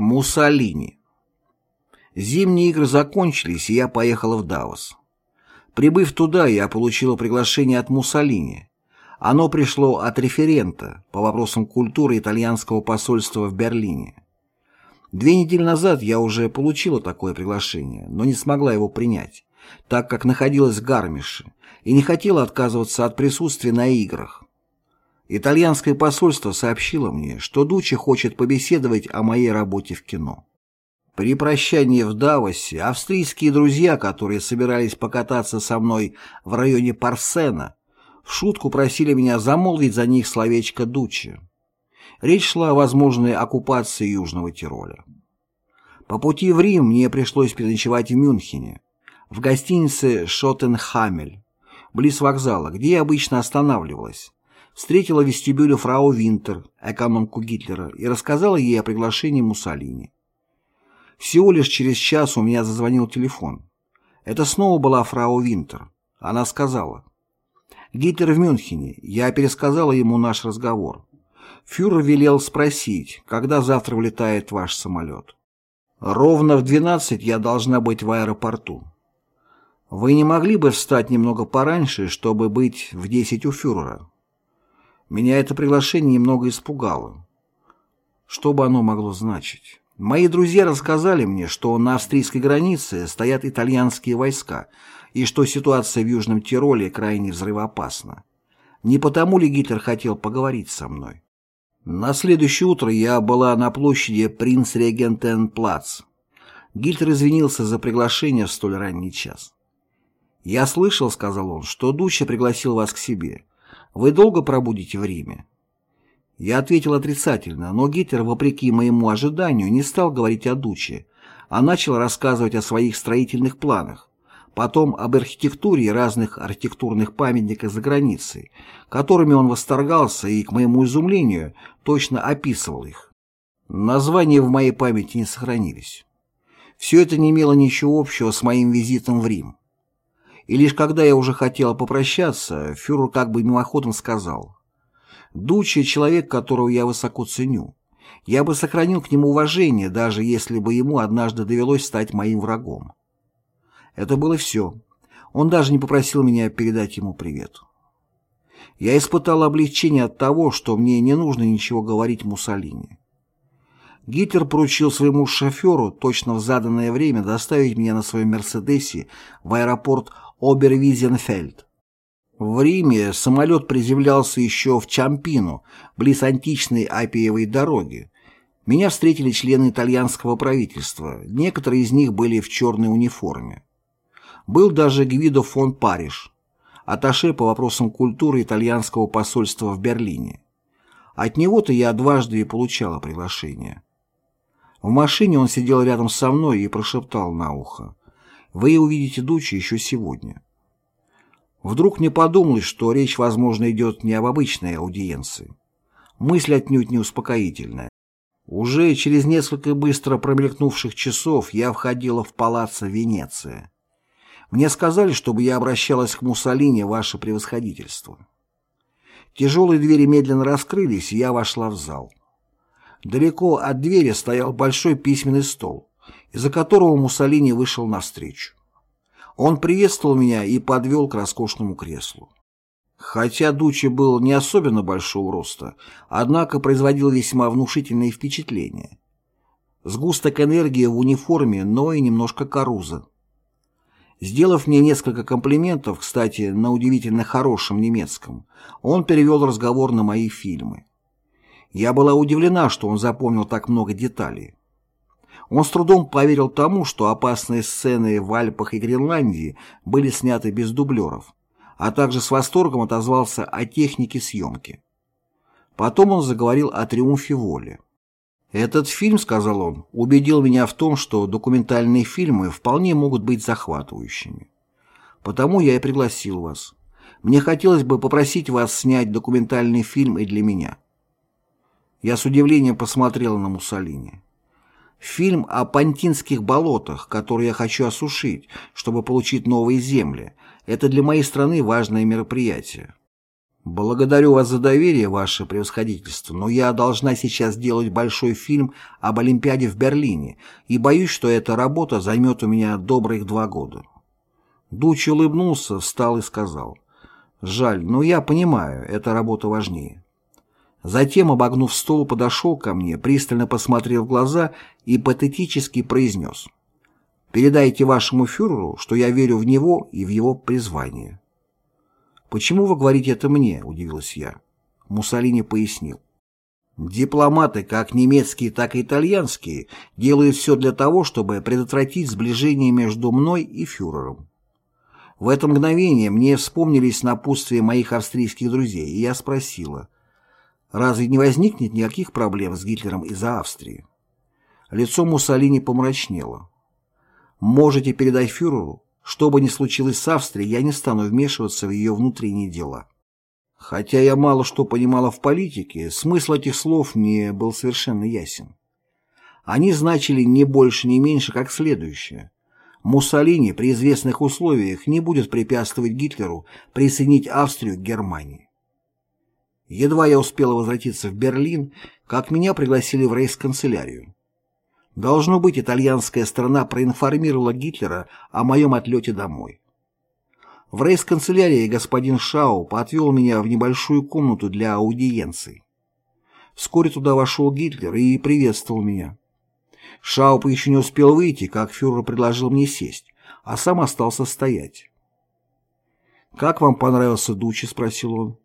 Муссолини. Зимние игры закончились, и я поехала в Давос. Прибыв туда, я получила приглашение от Муссолини. Оно пришло от референта по вопросам культуры итальянского посольства в Берлине. Две недели назад я уже получила такое приглашение, но не смогла его принять, так как находилась в Гармише и не хотела отказываться от присутствия на играх. Итальянское посольство сообщило мне, что Дуччи хочет побеседовать о моей работе в кино. При прощании в Давосе австрийские друзья, которые собирались покататься со мной в районе Парсена, в шутку просили меня замолвить за них словечко Дуччи. Речь шла о возможной оккупации Южного Тироля. По пути в Рим мне пришлось переночевать в Мюнхене, в гостинице «Шоттенхамель», близ вокзала, где я обычно останавливалась встретила в вестибюле фрау Винтер, экономку Гитлера, и рассказала ей о приглашении Муссолини. Всего лишь через час у меня зазвонил телефон. Это снова была фрау Винтер. Она сказала. «Гитлер в Мюнхене. Я пересказала ему наш разговор. Фюрер велел спросить, когда завтра улетает ваш самолет. Ровно в 12 я должна быть в аэропорту. Вы не могли бы встать немного пораньше, чтобы быть в 10 у фюрера?» Меня это приглашение немного испугало. Что бы оно могло значить? Мои друзья рассказали мне, что на австрийской границе стоят итальянские войска и что ситуация в Южном Тироле крайне взрывоопасна. Не потому ли Гитлер хотел поговорить со мной? На следующее утро я была на площади Принц-Регентен-Плац. Гитлер извинился за приглашение в столь ранний час. «Я слышал, — сказал он, — что Дуча пригласил вас к себе. Вы долго пробудете в Риме?» Я ответил отрицательно, но Гитлер, вопреки моему ожиданию, не стал говорить о Дуче, а начал рассказывать о своих строительных планах, потом об архитектуре разных архитектурных памятниках за границей, которыми он восторгался и, к моему изумлению, точно описывал их. Названия в моей памяти не сохранились. Все это не имело ничего общего с моим визитом в Рим. И лишь когда я уже хотела попрощаться, фюрер как бы мимоходом сказал, «Дуччи — человек, которого я высоко ценю. Я бы сохранил к нему уважение, даже если бы ему однажды довелось стать моим врагом». Это было все. Он даже не попросил меня передать ему привет. Я испытал облегчение от того, что мне не нужно ничего говорить Муссолини. Гитлер поручил своему шоферу точно в заданное время доставить меня на своем «Мерседесе» в аэропорт Обервизенфельд. В Риме самолет приземлялся еще в Чампино, близ античной Апиевой дороги. Меня встретили члены итальянского правительства, некоторые из них были в черной униформе. Был даже Гвидо фон Париж, аташе по вопросам культуры итальянского посольства в Берлине. От него-то я дважды и получала приглашение. В машине он сидел рядом со мной и прошептал на ухо. Вы увидите Дучи еще сегодня. Вдруг мне подумалось, что речь, возможно, идет не об обычной аудиенции. Мысль отнюдь не успокоительная. Уже через несколько быстро промелькнувших часов я входила в палаццо Венеция. Мне сказали, чтобы я обращалась к Муссолини, ваше превосходительство. Тяжелые двери медленно раскрылись, и я вошла в зал. Далеко от двери стоял большой письменный стол из-за которого Муссолини вышел навстречу. Он приветствовал меня и подвел к роскошному креслу. Хотя Дучи был не особенно большого роста, однако производил весьма внушительное впечатление. Сгусток энергии в униформе, но и немножко коруза. Сделав мне несколько комплиментов, кстати, на удивительно хорошем немецком, он перевел разговор на мои фильмы. Я была удивлена, что он запомнил так много деталей. Он с трудом поверил тому, что опасные сцены в Альпах и Гренландии были сняты без дублеров, а также с восторгом отозвался о технике съемки. Потом он заговорил о триумфе воли. «Этот фильм, — сказал он, — убедил меня в том, что документальные фильмы вполне могут быть захватывающими. Потому я и пригласил вас. Мне хотелось бы попросить вас снять документальный фильм и для меня». Я с удивлением посмотрел на Муссолини. Фильм о Пантинских болотах, которые я хочу осушить, чтобы получить новые земли. Это для моей страны важное мероприятие. «Благодарю вас за доверие, ваше превосходительство, но я должна сейчас делать большой фильм об Олимпиаде в Берлине, и боюсь, что эта работа займет у меня добрых два года». Дуч улыбнулся, встал и сказал, «Жаль, но я понимаю, эта работа важнее». Затем, обогнув стол, подошел ко мне, пристально посмотрел в глаза и патетически произнес, «Передайте вашему фюреру, что я верю в него и в его призвание». «Почему вы говорите это мне?» – удивилась я. Муссолини пояснил. Дипломаты, как немецкие, так и итальянские, делают все для того, чтобы предотвратить сближение между мной и фюрером. В это мгновение мне вспомнились напутствия моих австрийских друзей, и я спросила, разве не возникнет никаких проблем с Гитлером из-за Австрии? Лицо Муссолини помрачнело. «Можете передать фюреру, что бы ни случилось с Австрией, я не стану вмешиваться в ее внутренние дела. Хотя я мало что понимала в политике, смысл этих слов мне был совершенно ясен. Они значили не больше, не меньше, как следующее. Муссолини при известных условиях не будет препятствовать Гитлеру присоединить Австрию к Германии. Едва я успела возвратиться в Берлин, как меня пригласили в рейс-канцелярию. Должно быть, итальянская страна проинформировала Гитлера о моем отлете домой. В рейс-канцелярии господин Шау отвел меня в небольшую комнату для аудиенций. Вскоре туда вошел Гитлер и приветствовал меня. Шауп еще не успел выйти, как фюрер предложил мне сесть, а сам остался стоять. «Как вам понравился Дучи?» — спросил он.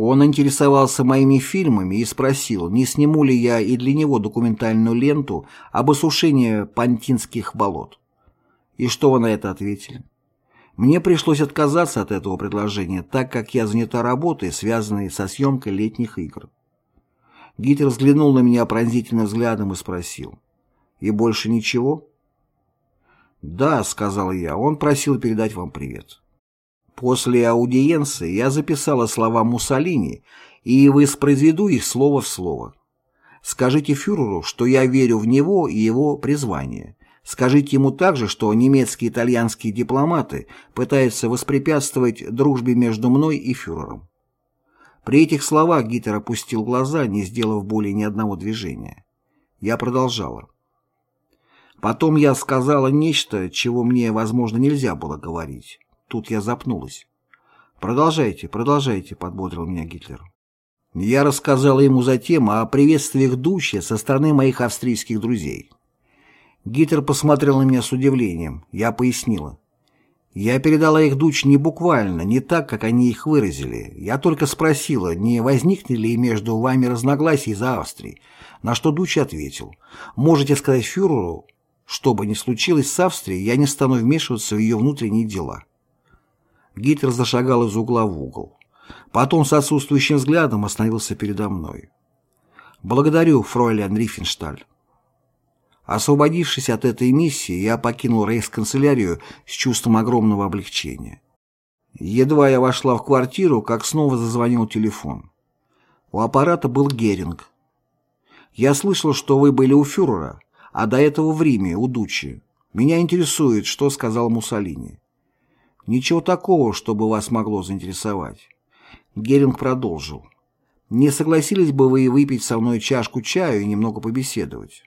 Он интересовался моими фильмами и спросил, не сниму ли я и для него документальную ленту об осушении пантинских болот. И что вы на это ответили? Мне пришлось отказаться от этого предложения, так как я занята работой, связанной со съемкой летних игр. Гитлер взглянул на меня пронзительным взглядом и спросил. «И больше ничего?» «Да», — сказал я, — «он просил передать вам привет». После аудиенции я записала слова Муссолини и воспроизведу их слово в слово. Скажите фюреру, что я верю в него и его призвание. Скажите ему также, что немецкие и итальянские дипломаты пытаются воспрепятствовать дружбе между мной и фюрером. При этих словах Гитлер опустил глаза, не сделав более ни одного движения. Я продолжала. Потом я сказала нечто, чего мне, возможно, нельзя было говорить. Тут я запнулась. «Продолжайте, продолжайте», — подбодрил меня Гитлер. Я рассказала ему затем о приветствиях Дуче со стороны моих австрийских друзей. Гитлер посмотрел на меня с удивлением. Я пояснила. Я передала их Дуч не буквально, не так, как они их выразили. Я только спросила, не возникнет ли между вами разногласий из-за Австрии, на что Дуч ответил. Можете сказать фюреру, что бы ни случилось с Австрией, я не стану вмешиваться в ее внутренние дела. Гитлер зашагал из угла в угол. Потом с отсутствующим взглядом остановился передо мной. «Благодарю, фройлен Рифеншталь». Освободившись от этой миссии, я покинул рейхсканцелярию с чувством огромного облегчения. Едва я вошла в квартиру, как снова зазвонил телефон. У аппарата был Геринг. «Я слышал, что вы были у фюрера, а до этого в Риме, у Дучи. Меня интересует, что сказал Муссолини». Ничего такого, чтобы вас могло заинтересовать. Геринг продолжил. Не согласились бы вы выпить со мной чашку чаю и немного побеседовать?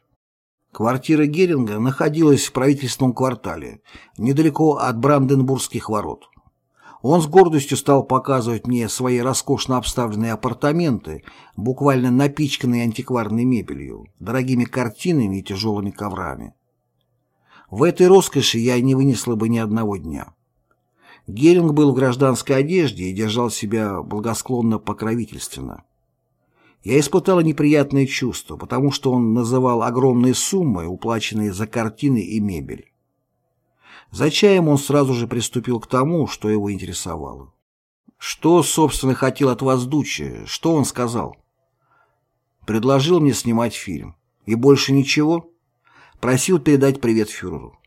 Квартира Геринга находилась в правительственном квартале, недалеко от Бранденбургских ворот. Он с гордостью стал показывать мне свои роскошно обставленные апартаменты, буквально напичканные антикварной мебелью, дорогими картинами и тяжелыми коврами. В этой роскоши я не вынесла бы ни одного дня. Геринг был в гражданской одежде и держал себя благосклонно покровительственно. Я испытала неприятное чувство, потому что он называл огромные суммы, уплаченные за картины и мебель. За чаем он сразу же приступил к тому, что его интересовало. Что, собственно, хотел от вас Дуччи? Что он сказал? Предложил мне снимать фильм. И больше ничего? Просил передать привет фюреру.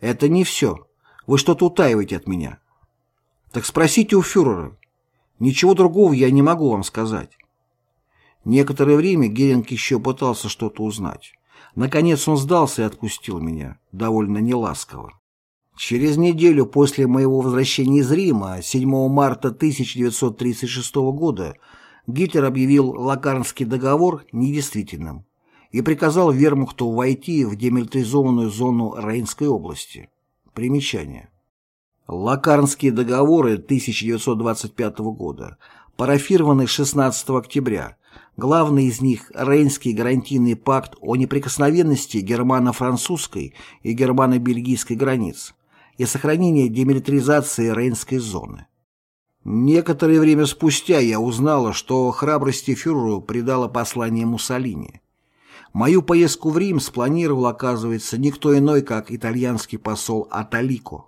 Это не все. Вы что-то утаиваете от меня. Так спросите у фюрера. Ничего другого я не могу вам сказать. Некоторое время Геринг еще пытался что-то узнать. Наконец он сдался и отпустил меня, довольно неласково. Через неделю после моего возвращения из Рима, 7 марта 1936 года, Гитлер объявил Лакарнский договор недействительным и приказал вермахту войти в демилитаризованную зону Рейнской области. Примечание. Лакарнские договоры 1925 года, парафированы 16 октября, Главный из них – Рейнский гарантийный пакт о неприкосновенности германо-французской и германо-бельгийской границ и сохранении демилитаризации Рейнской зоны. Некоторое время спустя я узнала, что храбрости фюреру придало послание Муссолини. Мою поездку в Рим спланировал, оказывается, никто иной, как итальянский посол Аталико.